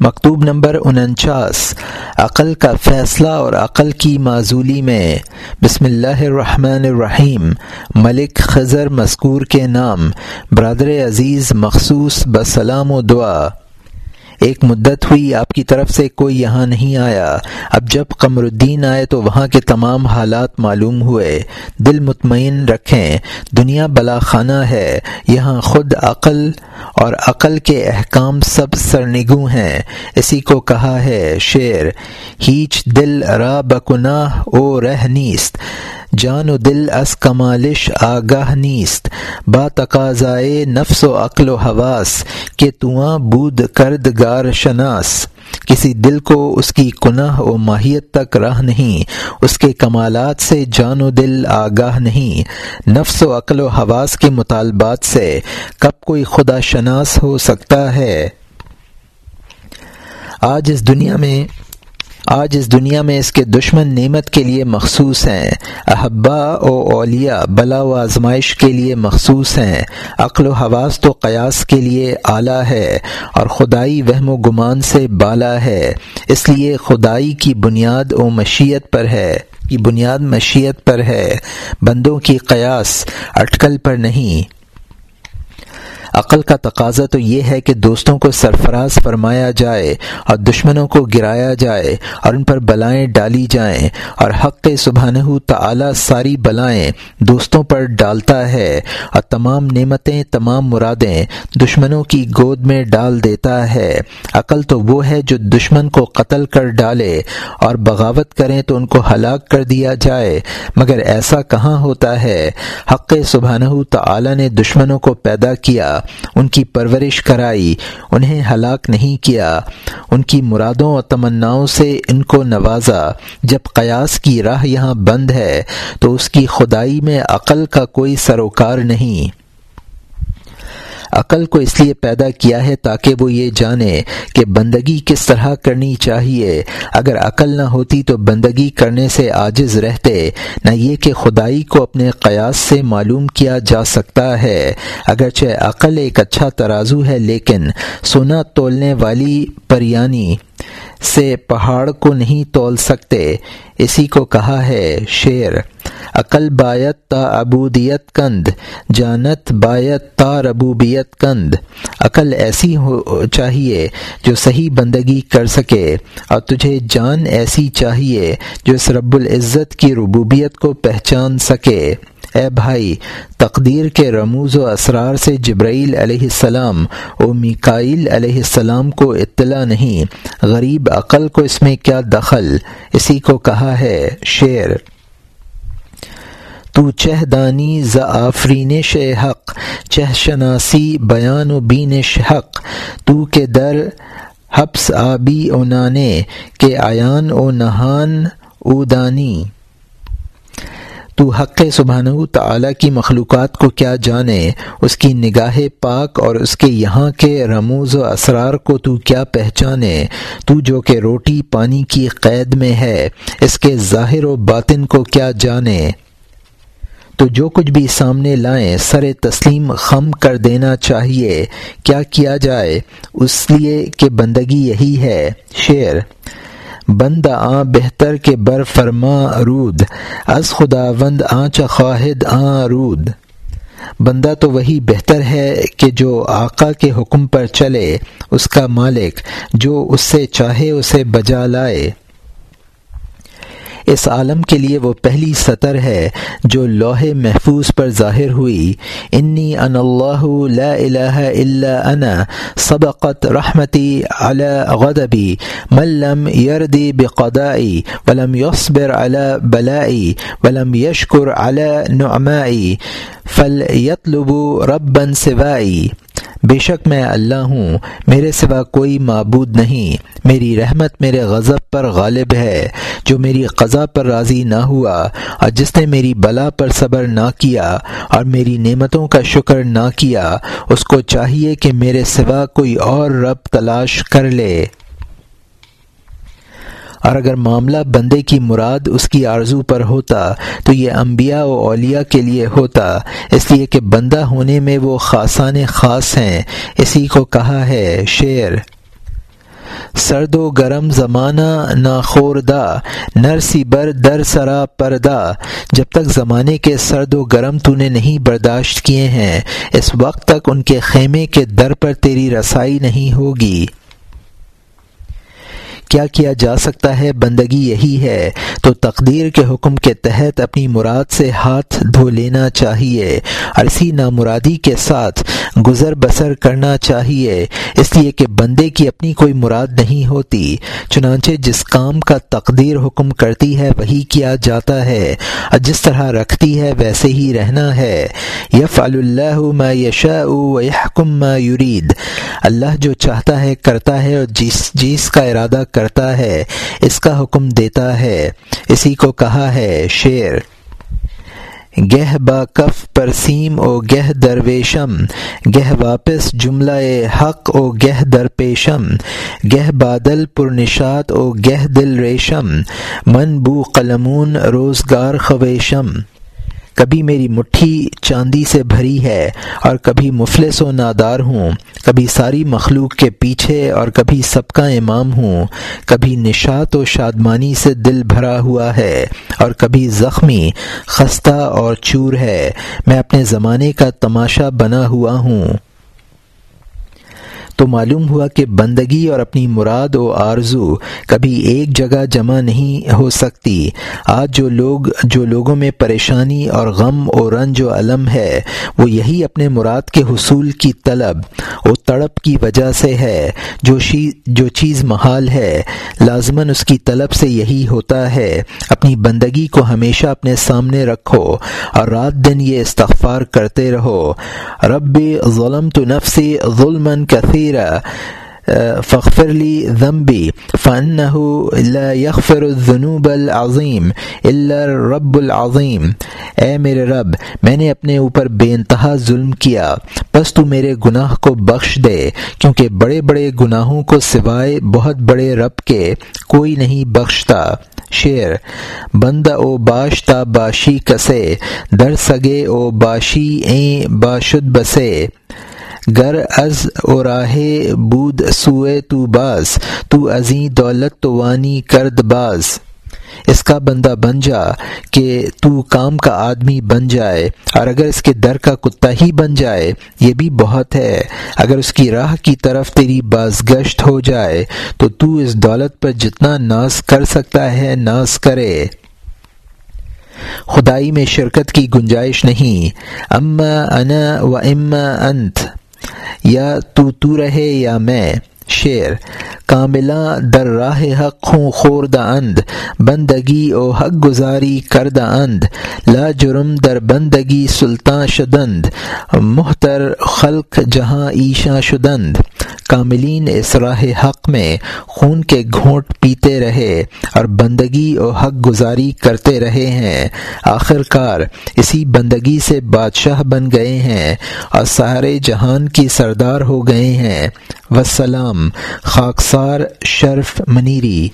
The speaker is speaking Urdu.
مکتوب نمبر انچاس عقل کا فیصلہ اور عقل کی معذولی میں۔ بسم اللہ الرحمن الرحیم، ملک خزر مذکور کے نام۔ برادر عزیز مخصوص بسلام و دعا۔ ایک مدت ہوئی آپ کی طرف سے کوئی یہاں نہیں آیا۔ اب جب قمر الدین آئے تو وہاں کے تمام حالات معلوم ہوئے۔ دل مطمئن رکھیں، دنیا بلا خانہ ہے۔ یہاں خود عقل اور عقل کے احکام سب سرنگو ہیں۔ اسی کو کہا ہے شعر، ہیچ دل را بکناہ او رہ نیست۔ جان و دل اس کمالش آگاہ نیست. با تقاضائے نفس و عقل و حواس کہ تواں بود کردگار شناس. کسی دل کو اس کی کناہ و ماہیت تک راہ نہیں، اس کے کمالات سے جان و دل آگاہ نہیں. نفس و عقل و حواس کے مطالبات سے کب کوئی خدا شناس ہو سکتا ہے؟ آج اس دنیا میں آج اس دنیا میں اس کے دشمن نعمت کے لیے مخصوص ہیں۔ احبا و اولیاء، بلا و آزمائش کے لیے مخصوص ہیں۔ عقل و حواس تو قیاس کے لیے اعلیٰ ہے اور خدائی وہم و گمان سے بالا ہے۔ اس لیے خدائی کی بنیاد و مشیت پر ہے۔ کی بنیاد مشیت پر ہے۔ بندوں کی قیاس اٹکل پر نہیں۔ عقل کا تقاضا تو یہ ہے کہ دوستوں کو سرفراز فرمایا جائے اور دشمنوں کو گرایا جائے اور ان پر بلائیں ڈالی جائیں اور حق سبحانہ تعالی ساری بلائیں دوستوں پر ڈالتا ہے اور تمام نعمتیں، تمام مرادیں دشمنوں کی گود میں ڈال دیتا ہے۔ عقل تو وہ ہے جو دشمن کو قتل کر ڈالے اور بغاوت کریں تو ان کو ہلاک کر دیا جائے۔ مگر ایسا کہاں ہوتا ہے؟ حق سبحانہ تعالی نے دشمنوں کو پیدا کیا۔ ان کی پرورش کرائی، انہیں ہلاک نہیں کیا۔ ان کی مرادوں اور تمناؤں سے ان کو نوازا۔ جب قیاس کی راہ یہاں بند ہے، تو اس کی خدائی میں عقل کا کوئی سروکار نہیں۔ عقل کو اس لیے پیدا کیا ہے تاکہ وہ یہ جانے کہ بندگی کس طرح کرنی چاہیے۔ اگر عقل نہ ہوتی تو بندگی کرنے سے عاجز رہتے۔ نہ یہ کہ خدائی کو اپنے قیاس سے معلوم کیا جا سکتا ہے۔ اگرچہ عقل ایک اچھا ترازو ہے، لیکن سونا تولنے والی پریانی سے پہاڑ کو نہیں تول سکتے۔ اسی کو کہا ہے شعر عقل بایت تا ابودیت کند، جانت بایت تا ربوبیت کند۔ عقل ایسی ہو، چاہیے جو صحیح بندگی کر سکے، اور تجھے جان ایسی چاہیے جو اس رب العزت کی ربوبیت کو پہچان سکے۔ اے بھائی، تقدیر کے رموز و اسرار سے جبرائیل علیہ السلام و میکائل علیہ السلام کو اطلاع نہیں۔ غریب عقل کو اس میں کیا دخل؟ اسی کو کہا ہے شعر۔ تو چہ دانی ز آفرینش حق، چہ شناسی بیان و بینش حق۔ تو کے در حبس آبی او نانے، کے آیان او نہان او دانی۔ تو حق سبحانہ تعالی کی مخلوقات کو کیا جانے؟ اس کی نگاہ پاک اور اس کے یہاں کے رموز و اسرار کو تو کیا پہچانے؟ تو جو کہ روٹی پانی کی قید میں ہے، اس کے ظاہر و باطن کو کیا جانے؟ تو جو کچھ بھی سامنے لائیں، سر تسلیم خم کر دینا چاہیے۔ کیا کیا جائے؟ اس لیے کہ بندگی یہی ہے۔ شعر بند آ بہتر کے بر فرما رود، از خدا وند آنچ خواہد آ رود۔ بندہ تو وہی بہتر ہے کہ جو آقا کے حکم پر چلے، اس کا مالک، جو اس سے چاہے اسے بجا لائے۔ اس عالم کے لیے وہ پہلی سطر ہے جو لوہے محفوظ پر ظاہر ہوئی۔ انی ان اللہ لا الہ الا انا سبقت رحمتی علی غدبی ملم یردی بقدائی ولم یصبر علی بلائی ولم یشکر علی نعمائی فلیطلب ربا سوائی۔ بے شک میں اللہ ہوں، میرے سوا کوئی معبود نہیں، میری رحمت میرے غضب پر غالب ہے۔ جو میری قضا پر راضی نہ ہوا اور جس نے میری بلا پر صبر نہ کیا اور میری نعمتوں کا شکر نہ کیا، اس کو چاہیے کہ میرے سوا کوئی اور رب تلاش کر لے۔ اور اگر معاملہ بندے کی مراد اس کی آرزو پر ہوتا، تو یہ انبیاء و اولیاء کے لیے ہوتا۔ اس لیے کہ بندہ ہونے میں وہ خاصان خاص ہیں۔ اسی کو کہا ہے شعر۔ سرد و گرم زمانہ ناخوردہ، نرسی بر در سرا پردہ۔ جب تک زمانے کے سرد و گرم تو نے نہیں برداشت کیے ہیں، اس وقت تک ان کے خیمے کے در پر تیری رسائی نہیں ہوگی۔ کیا کیا جا سکتا ہے، بندگی یہی ہے۔ تو تقدیر کے حکم کے تحت اپنی مراد سے ہاتھ دھو لینا چاہیے۔ اور اسی نامرادی کے ساتھ گزر بسر کرنا چاہیے۔ اس لیے کہ بندے کی اپنی کوئی مراد نہیں ہوتی۔ چنانچہ جس کام کا تقدیر حکم کرتی ہے، وہی کیا جاتا ہے۔ اور جس طرح رکھتی ہے، ویسے ہی رہنا ہے۔ یف اللہ ما یشاء و یحکم ما یرید۔ اللہ جو چاہتا ہے، کرتا ہے اور جس جس کا ارادہ کر کرتا ہے، اس کا حکم دیتا ہے۔ اسی کو کہا ہے شیر گہ با کف پرسیم او گہ درویشم، گہ واپس جملہ حق او گہ درپیشم، گہ بادل پر نشات او گہ دل ریشم، من بو قلمون روزگار خویشم۔ کبھی میری مٹھی چاندی سے بھری ہے اور کبھی مفلس و نادار ہوں، کبھی ساری مخلوق کے پیچھے اور کبھی سب کا امام ہوں، کبھی نشات و شادمانی سے دل بھرا ہوا ہے اور کبھی زخمی، خستہ اور چور ہے۔ میں اپنے زمانے کا تماشا بنا ہوا ہوں۔ تو معلوم ہوا کہ بندگی اور اپنی مراد و آرزو کبھی ایک جگہ جمع نہیں ہو سکتی۔ آج جو لوگ، جو لوگوں میں پریشانی اور غم و رنج و علم ہے، وہ یہی اپنے مراد کے حصول کی طلب و تڑپ کی وجہ سے ہے۔ جو جو چیز محال ہے، لازماً اس کی طلب سے یہی ہوتا ہے۔ اپنی بندگی کو ہمیشہ اپنے سامنے رکھو اور رات دن یہ استغفار کرتے رہو۔ رب ظلم تو نفسی ظلم کثیر فخر لی ضمبی فن یغفر الذنوب العظیم اللہ رب العظیم اے میرے رب، میں نے اپنے اوپر بے انتہا ظلم کیا، بس تو میرے گناہ کو بخش دے، کیونکہ بڑے بڑے گناہوں کو سوائے بہت بڑے رب کے کوئی نہیں بخشتا۔ شعر بند او باش تا باشی کسے، در سگے او باشی ایں باشد بسے۔ گر از او راہ بود سوئے تو باز، تو ازیں دولت تو وانی کرد باز۔ اس کا بندہ بن جا کہ تو کام کا آدمی بن جائے، اور اگر اس کے در کا کتا ہی بن جائے، یہ بھی بہت ہے۔ اگر اس کی راہ کی طرف تیری باز گشت ہو جائے، تو تو اس دولت پر جتنا ناز کر سکتا ہے، ناز کرے۔ خدائی میں شرکت کی گنجائش نہیں۔ اما انا و اما انت۔ یا تو تو رہے یا میں شعر۔ کاملا در راہ حق ہوں خورد اند، بندگی او حق گزاری کردہ اند۔ لا جرم در بندگی سلطان شدند، محتر خلق جہاں ایشا شدند۔ کاملین اس راہ حق میں خون کے گھونٹ پیتے رہے اور بندگی و حق گزاری کرتے رہے ہیں۔ آخر کار اسی بندگی سے بادشاہ بن گئے ہیں اور سارے جہان کی سردار ہو گئے ہیں۔ وسلام، خاکسار شرف منیری